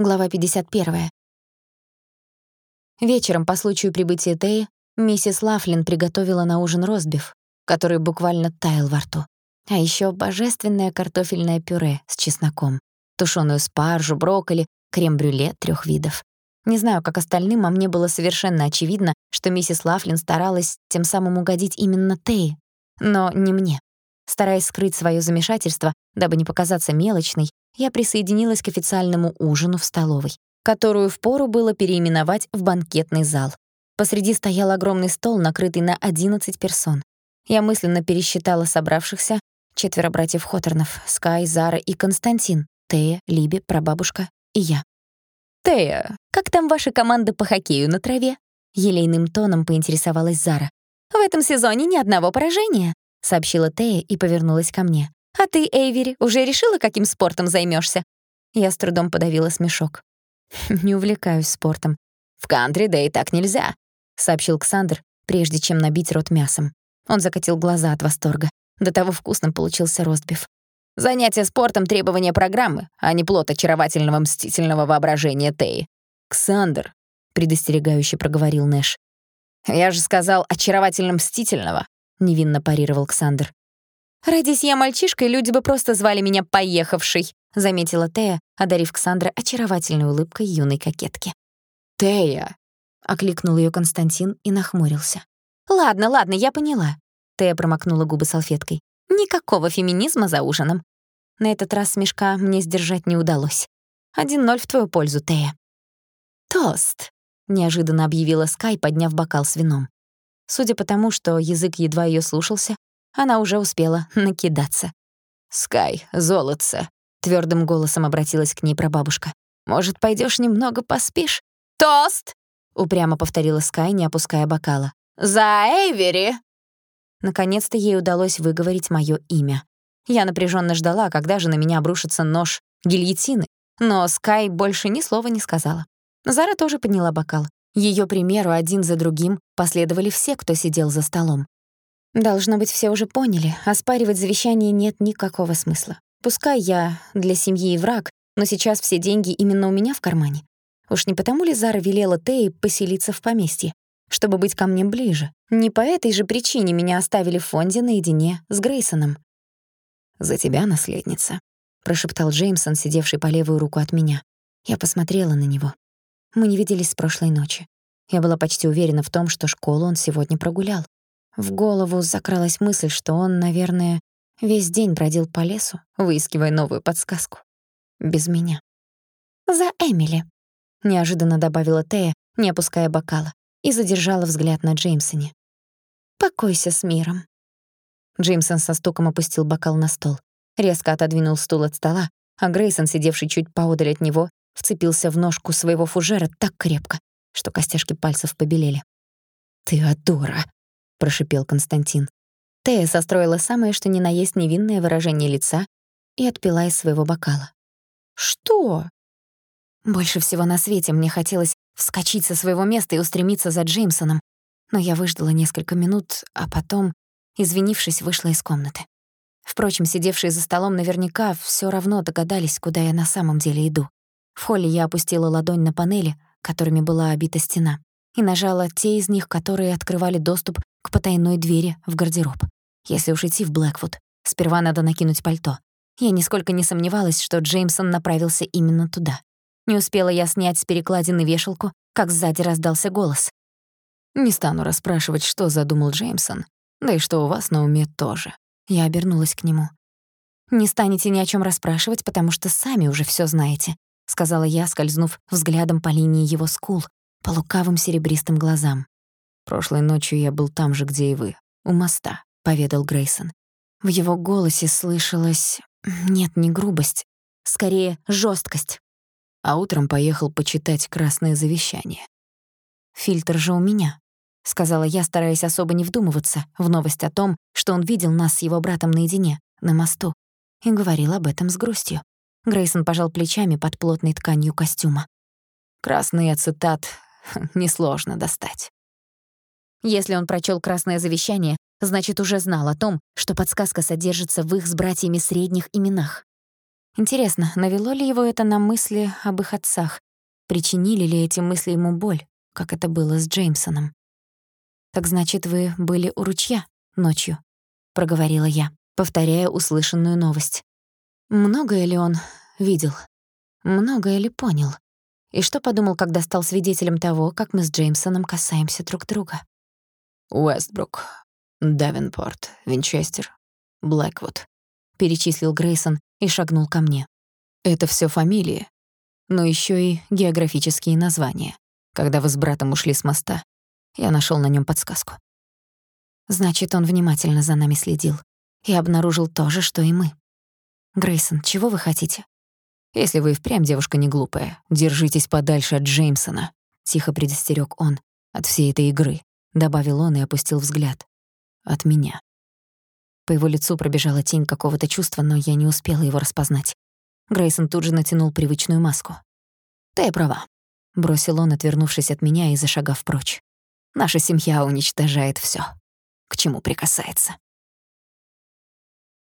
Глава 51. Вечером по случаю прибытия Теи миссис Лафлин приготовила на ужин ростбиф, который буквально таял во рту. А ещё божественное картофельное пюре с чесноком, тушёную спаржу, брокколи, крем-брюле трёх видов. Не знаю, как остальным, а мне было совершенно очевидно, что миссис Лафлин старалась тем самым угодить именно Теи, но не мне. Стараясь скрыть своё замешательство, дабы не показаться мелочной, я присоединилась к официальному ужину в столовой, которую впору было переименовать в банкетный зал. Посреди стоял огромный стол, накрытый на 11 персон. Я мысленно пересчитала собравшихся четверо братьев Хоторнов: Скай, Зара и Константин, Тея, Либи, прабабушка и я. «Тея, как там ваша команда по хоккею на траве?» Елейным тоном поинтересовалась Зара. «В этом сезоне ни одного поражения», — сообщила Тея и повернулась ко мне. «А ты, Эйвери, уже решила, каким спортом займёшься?» Я с трудом подавила смешок. «Не увлекаюсь спортом». «В кантри, да и так нельзя», — сообщил Ксандр, прежде чем набить рот мясом. Он закатил глаза от восторга. До того вкусным получился ростбиф. «Занятие спортом — требование программы, а не плод очаровательного мстительного воображения Теи». «Ксандр», — предостерегающе проговорил Нэш. «Я же сказал очаровательно мстительного», — невинно парировал Ксандр. «Родись я мальчишкой, люди бы просто звали меня «поехавший», — заметила Тея, одарив Ксандра очаровательной улыбкой юной кокетки. «Тея!» — окликнул её Константин и нахмурился. «Ладно, ладно, я поняла». Тея промокнула губы салфеткой. «Никакого феминизма за ужином». На этот раз смешка мне сдержать не удалось. Один ноль в твою пользу, Тея. «Тост», — неожиданно объявила Скай, подняв бокал с вином. Судя по тому, что язык едва её слушался, она уже успела накидаться. «Скай, золотце!» — твёрдым голосом обратилась к ней прабабушка. «Может, пойдёшь немного поспишь?» «Тост!» — упрямо повторила Скай, не опуская бокала. «За Эйвери!» Наконец-то ей удалось выговорить моё имя. Я напряжённо ждала, когда же на меня обрушится нож гильотины, но Скай больше ни слова не сказала. Зара тоже подняла бокал. Её примеру один за другим последовали все, кто сидел за столом. Должно быть, все уже поняли, оспаривать завещание нет никакого смысла. Пускай я для семьи и враг, но сейчас все деньги именно у меня в кармане. Уж не потому ли Зара велела Теи поселиться в поместье, чтобы быть ко мне ближе? Не по этой же причине меня оставили в фонде наедине с Грейсоном. «За тебя, наследница», — прошептал Джеймсон, сидевший по левую руку от меня. Я посмотрела на него. Мы не виделись с прошлой ночи. Я была почти уверена в том, что школу он сегодня прогулял. В голову закралась мысль, что он, наверное, весь день бродил по лесу, выискивая новую подсказку. Без меня. «За Эмили», — неожиданно добавила Тея, не опуская бокала, и задержала взгляд на Джеймсоне. «Покойся с миром». Джеймсон со стуком опустил бокал на стол, резко отодвинул стул от стола, а Грейсон, сидевший чуть поодаль от него, вцепился в ножку своего фужера так крепко, что костяшки пальцев побелели. «Ты адора!» — прошипел Константин. Тея состроила самое что ни на есть невинное выражение лица и отпила из своего бокала. «Что?» Больше всего на свете мне хотелось вскочить со своего места и устремиться за Джеймсоном, но я выждала несколько минут, а потом, извинившись, вышла из комнаты. Впрочем, сидевшие за столом наверняка всё равно догадались, куда я на самом деле иду. В холле я опустила ладонь на панели, которыми была обита стена, и нажала те из них, которые открывали доступ к потайной двери в гардероб. Если уж идти в Блэквуд, сперва надо накинуть пальто. Я нисколько не сомневалась, что Джеймсон направился именно туда. Не успела я снять с перекладины вешалку, как сзади раздался голос. «Не стану расспрашивать, что задумал Джеймсон, да и что у вас на уме тоже». Я обернулась к нему. «Не станете ни о чём расспрашивать, потому что сами уже всё знаете», — сказала я, скользнув взглядом по линии его скул, по лукавым серебристым глазам. Прошлой ночью я был там же, где и вы, у моста, поведал Грейсон. В его голосе слышалась нет, не грубость, скорее жесткость. А утром поехал почитать красное завещание. Фильтр же у меня, сказала я, стараясь особо не вдумываться в новость о том, что он видел нас с его братом наедине на мосту и говорил об этом с грустью. Грейсон пожал плечами под плотной тканью костюма. Красный ацетат несложно достать. Если он прочел красное завещание, значит, уже знал о том, что подсказка содержится в их с братьями средних именах. Интересно, навело ли его это на мысли об их отцах? Причинили ли эти мысли ему боль, как это было с Джеймсоном? «Так значит, вы были у ручья ночью?» — проговорила я, повторяя услышанную новость. Многое ли он видел? Многое ли понял? И что подумал, когда стал свидетелем того, как мы с Джеймсоном касаемся друг друга? «Уэстбрук, Давенпорт, Винчестер, Блэквуд», — перечислил Грейсон и шагнул ко мне. «Это всё фамилии, но ещё и географические названия. Когда вы с братом ушли с моста, я нашёл на нём подсказку». Значит, он внимательно за нами следил и обнаружил то же, что и мы. Грейсон, чего вы хотите? Если вы впрямь девушка не глупая, держитесь подальше от Джеймсона, тихо предостерег он. От всей этой игры, добавил он и опустил взгляд. От меня. По его лицу пробежала тень какого-то чувства, но я не успела его распознать. Грейсон тут же натянул привычную маску. «Ты права», — бросил он, отвернувшись от меня и зашагав прочь. «Наша семья уничтожает всё, к чему прикасается».